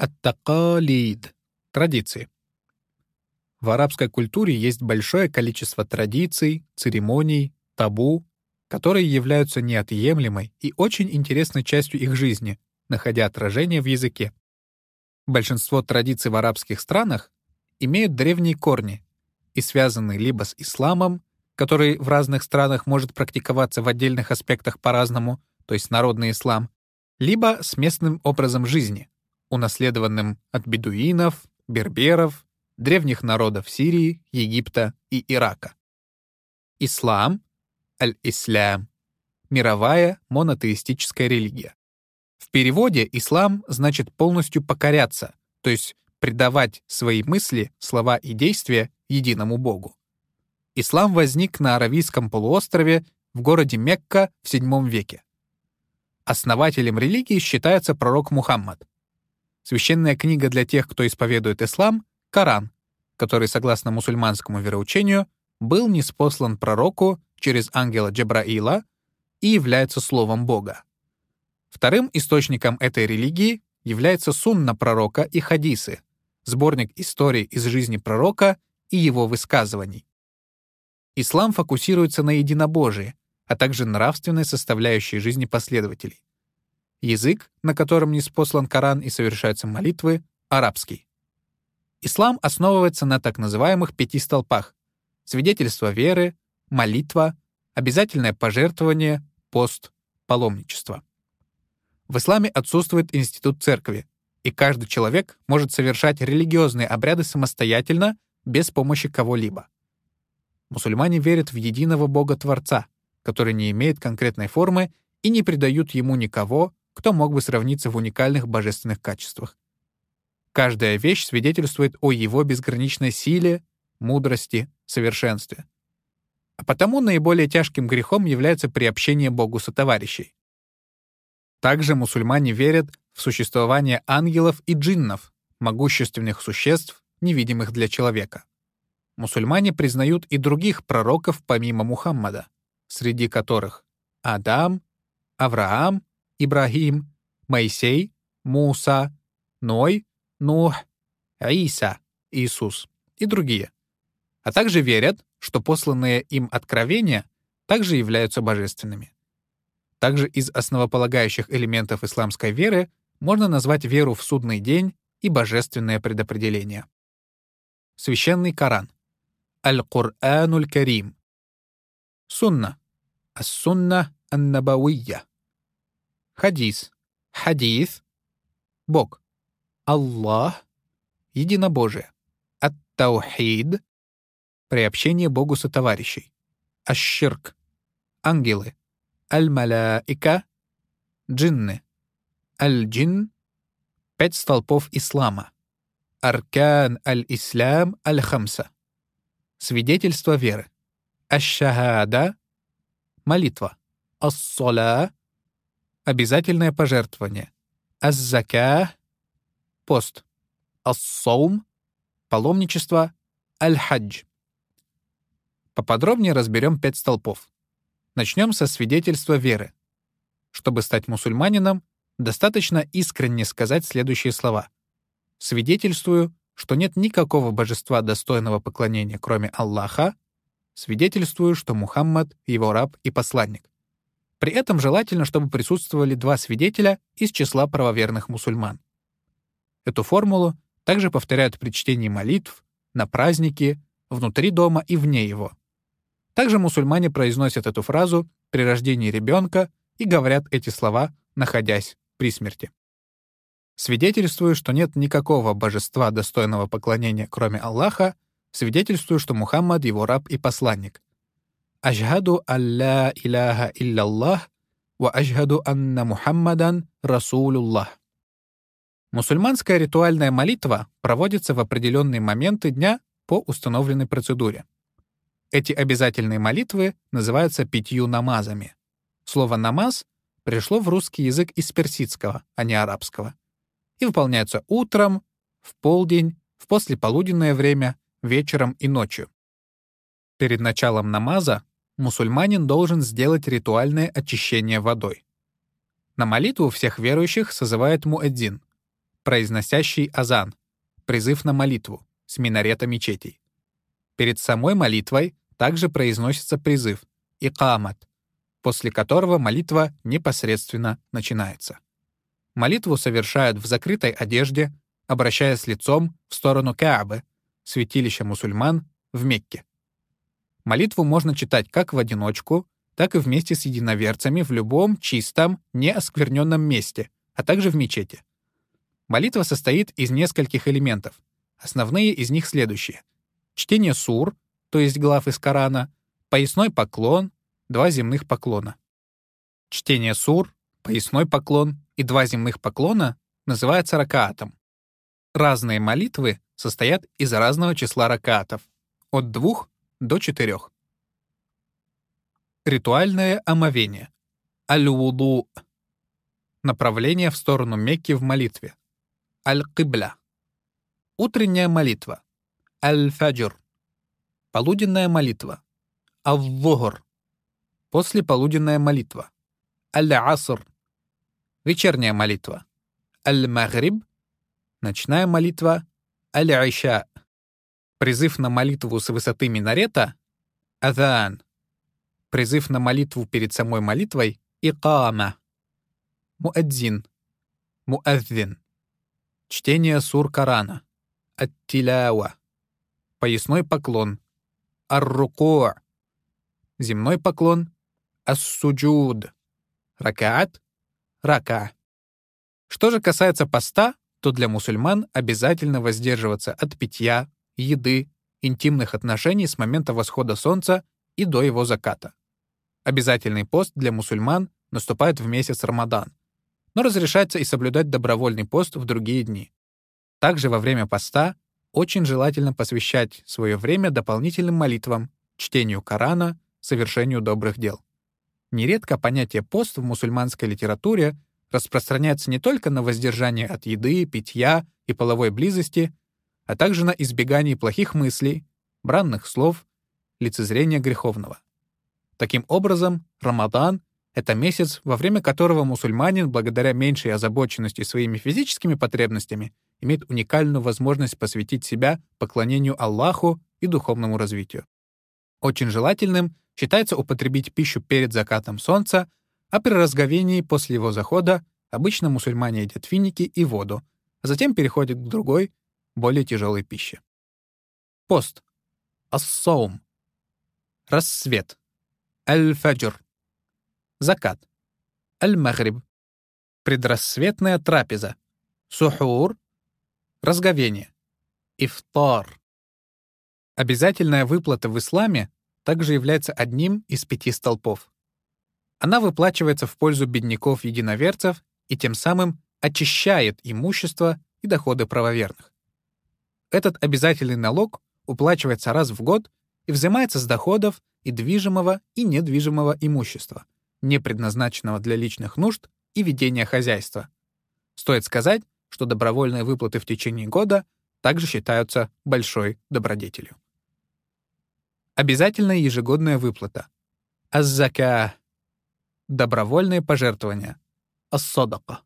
Ат-такалид — традиции. В арабской культуре есть большое количество традиций, церемоний, табу, которые являются неотъемлемой и очень интересной частью их жизни, находя отражение в языке. Большинство традиций в арабских странах имеют древние корни и связаны либо с исламом, который в разных странах может практиковаться в отдельных аспектах по-разному, то есть народный ислам, либо с местным образом жизни, унаследованным от бедуинов, берберов, древних народов Сирии, Египта и Ирака. Ислам, аль-Ислам, мировая монотеистическая религия. В переводе ислам значит полностью покоряться, то есть предавать свои мысли, слова и действия единому Богу. Ислам возник на Аравийском полуострове в городе Мекка в VII веке. Основателем религии считается пророк Мухаммад. Священная книга для тех, кто исповедует ислам — Коран, который, согласно мусульманскому вероучению, был неспослан пророку через ангела Джабраила и является словом Бога. Вторым источником этой религии является сунна пророка и хадисы, сборник историй из жизни пророка и его высказываний. Ислам фокусируется на единобожии, а также нравственной составляющей жизни последователей. Язык, на котором не спослан Коран и совершаются молитвы, — арабский. Ислам основывается на так называемых пяти столпах — свидетельство веры, молитва, обязательное пожертвование, пост, паломничество. В исламе отсутствует институт церкви, и каждый человек может совершать религиозные обряды самостоятельно, без помощи кого-либо. Мусульмане верят в единого Бога-творца, который не имеет конкретной формы и не придают ему никого, кто мог бы сравниться в уникальных божественных качествах. Каждая вещь свидетельствует о его безграничной силе, мудрости, совершенстве. А потому наиболее тяжким грехом является приобщение Богу сотоварищей. Также мусульмане верят в существование ангелов и джиннов, могущественных существ, невидимых для человека. Мусульмане признают и других пророков помимо Мухаммада, среди которых Адам, Авраам, Ибрагим, Моисей, Муса, Ной, Нух, Иса, Иисус и другие. А также верят, что посланные им откровения также являются божественными. Также из основополагающих элементов исламской веры можно назвать веру в судный день и божественное предопределение. Священный Коран. Аль-Кур'ануль Карим. Сунна. Ас-Сунна Ан-Набавийя. Хадис. Хадис. Бог. Аллах. Единобожие. Ат-Таухид. Приобщение Богу сотоварищей. Аш-Ширк. Ангелы аль-маляика, джинны, аль-джин, пять столпов ислама, аркан аль-ислам аль-хамса, свидетельство веры, аш-шахада, молитва, ас-сола, обязательное пожертвование, аз-зака, пост, ас-соум, паломничество, аль-хадж. Поподробнее разберем пять столпов. Начнем со свидетельства веры. Чтобы стать мусульманином, достаточно искренне сказать следующие слова. «Свидетельствую, что нет никакого божества достойного поклонения, кроме Аллаха. Свидетельствую, что Мухаммад — его раб и посланник». При этом желательно, чтобы присутствовали два свидетеля из числа правоверных мусульман. Эту формулу также повторяют при чтении молитв, на праздники, внутри дома и вне его. Также мусульмане произносят эту фразу при рождении ребенка и говорят эти слова, находясь при смерти. Свидетельствую, что нет никакого божества, достойного поклонения, кроме Аллаха, свидетельствую, что Мухаммад — его раб и посланник. Ажхаду алла иляха илляллах ва ажхаду анна Мухаммадан расулуллах. Мусульманская ритуальная молитва проводится в определенные моменты дня по установленной процедуре. Эти обязательные молитвы называются пятью намазами. Слово «намаз» пришло в русский язык из персидского, а не арабского, и выполняются утром, в полдень, в послеполуденное время, вечером и ночью. Перед началом намаза мусульманин должен сделать ритуальное очищение водой. На молитву всех верующих созывает муэддин. произносящий азан, призыв на молитву, с минарета мечетей. Перед самой молитвой также произносится призыв «икамат», после которого молитва непосредственно начинается. Молитву совершают в закрытой одежде, обращаясь лицом в сторону Каабы, святилища мусульман в Мекке. Молитву можно читать как в одиночку, так и вместе с единоверцами в любом чистом, неоскверненном месте, а также в мечети. Молитва состоит из нескольких элементов. Основные из них следующие. Чтение сур, то есть глав из Корана, поясной поклон, два земных поклона. Чтение сур, поясной поклон и два земных поклона называется ракаатом. Разные молитвы состоят из разного числа ракаатов, от двух до четырех. Ритуальное омовение. Аль-вуду. Направление в сторону Мекки в молитве. Аль-кибля. Утренняя молитва. Аль-фаджр. Полуденная молитва. Аль-вухр. Послеполуденная молитва. Аль-аср. Вечерняя молитва. Аль-магриб. Ночная молитва. Аль-иша. Призыв на молитву с высоты минарета — адhan. Призыв на молитву перед самой молитвой — икама. Муадзин. Муадзин. Чтение сур Корана. Аттилява. Поясной поклон. Ар-руку. Земной поклон. Ас-суджуд. Ракаат. Рака. Что же касается поста, то для мусульман обязательно воздерживаться от питья, еды, интимных отношений с момента восхода солнца и до его заката. Обязательный пост для мусульман наступает в месяц Рамадан, но разрешается и соблюдать добровольный пост в другие дни. Также во время поста очень желательно посвящать свое время дополнительным молитвам, чтению Корана, совершению добрых дел. Нередко понятие «пост» в мусульманской литературе распространяется не только на воздержание от еды, питья и половой близости, а также на избегание плохих мыслей, бранных слов, лицезрения греховного. Таким образом, Рамадан — это месяц, во время которого мусульманин, благодаря меньшей озабоченности своими физическими потребностями, имеет уникальную возможность посвятить себя поклонению Аллаху и духовному развитию. Очень желательным считается употребить пищу перед закатом солнца, а при разговении после его захода обычно мусульмане едят финики и воду, а затем переходят к другой, более тяжелой пищи. Пост. Ассаум. Рассвет. Аль-фаджр. Закат. Аль-магриб. Предрассветная трапеза. Сухур. Разговение. Ифтар. Обязательная выплата в исламе также является одним из пяти столпов. Она выплачивается в пользу бедняков-единоверцев и тем самым очищает имущество и доходы правоверных. Этот обязательный налог уплачивается раз в год и взимается с доходов и движимого, и недвижимого имущества, не предназначенного для личных нужд и ведения хозяйства. Стоит сказать, что добровольные выплаты в течение года также считаются большой добродетелью. Обязательная ежегодная выплата. Аззака. Добровольные пожертвования. Ассодака.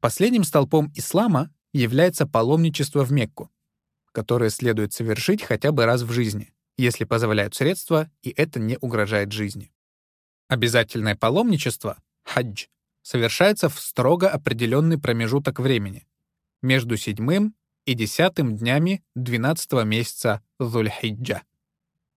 Последним столпом ислама является паломничество в Мекку, которые следует совершить хотя бы раз в жизни, если позволяют средства, и это не угрожает жизни. Обязательное паломничество, хадж, совершается в строго определенный промежуток времени между седьмым и десятым днями 12 месяца Зульхиджа.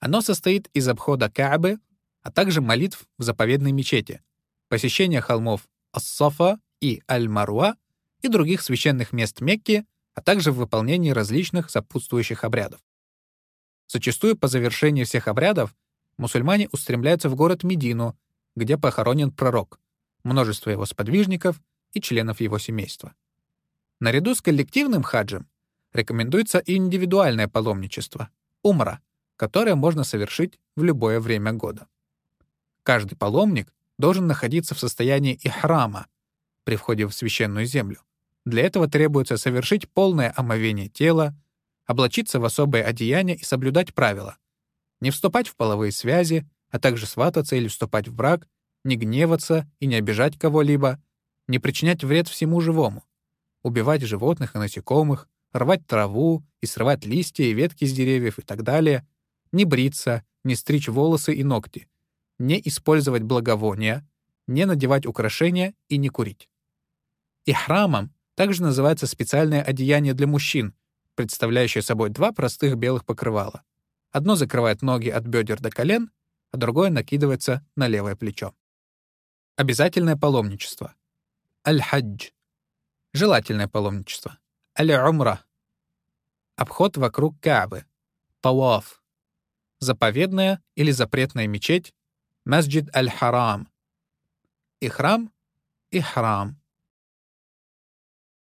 Оно состоит из обхода Каабы, а также молитв в заповедной мечети, посещения холмов Ас-Сафа и Аль-Маруа и других священных мест Мекки а также в выполнении различных сопутствующих обрядов. Зачастую по завершении всех обрядов мусульмане устремляются в город Медину, где похоронен пророк, множество его сподвижников и членов его семейства. Наряду с коллективным хаджем рекомендуется и индивидуальное паломничество — умра, которое можно совершить в любое время года. Каждый паломник должен находиться в состоянии ихрама при входе в священную землю, для этого требуется совершить полное омовение тела, облачиться в особое одеяние и соблюдать правила. Не вступать в половые связи, а также свататься или вступать в брак, не гневаться и не обижать кого-либо, не причинять вред всему живому, убивать животных и насекомых, рвать траву и срывать листья и ветки с деревьев и так далее, не бриться, не стричь волосы и ногти, не использовать благовония, не надевать украшения и не курить. И храмом также называется специальное одеяние для мужчин, представляющее собой два простых белых покрывала. Одно закрывает ноги от бедер до колен, а другое накидывается на левое плечо. Обязательное паломничество. Аль-Хадж. Желательное паломничество. Аль-Умра. Обход вокруг Каабы. Пауаф. Заповедная или запретная мечеть. Масджид Аль-Харам. И храм — Ихрам.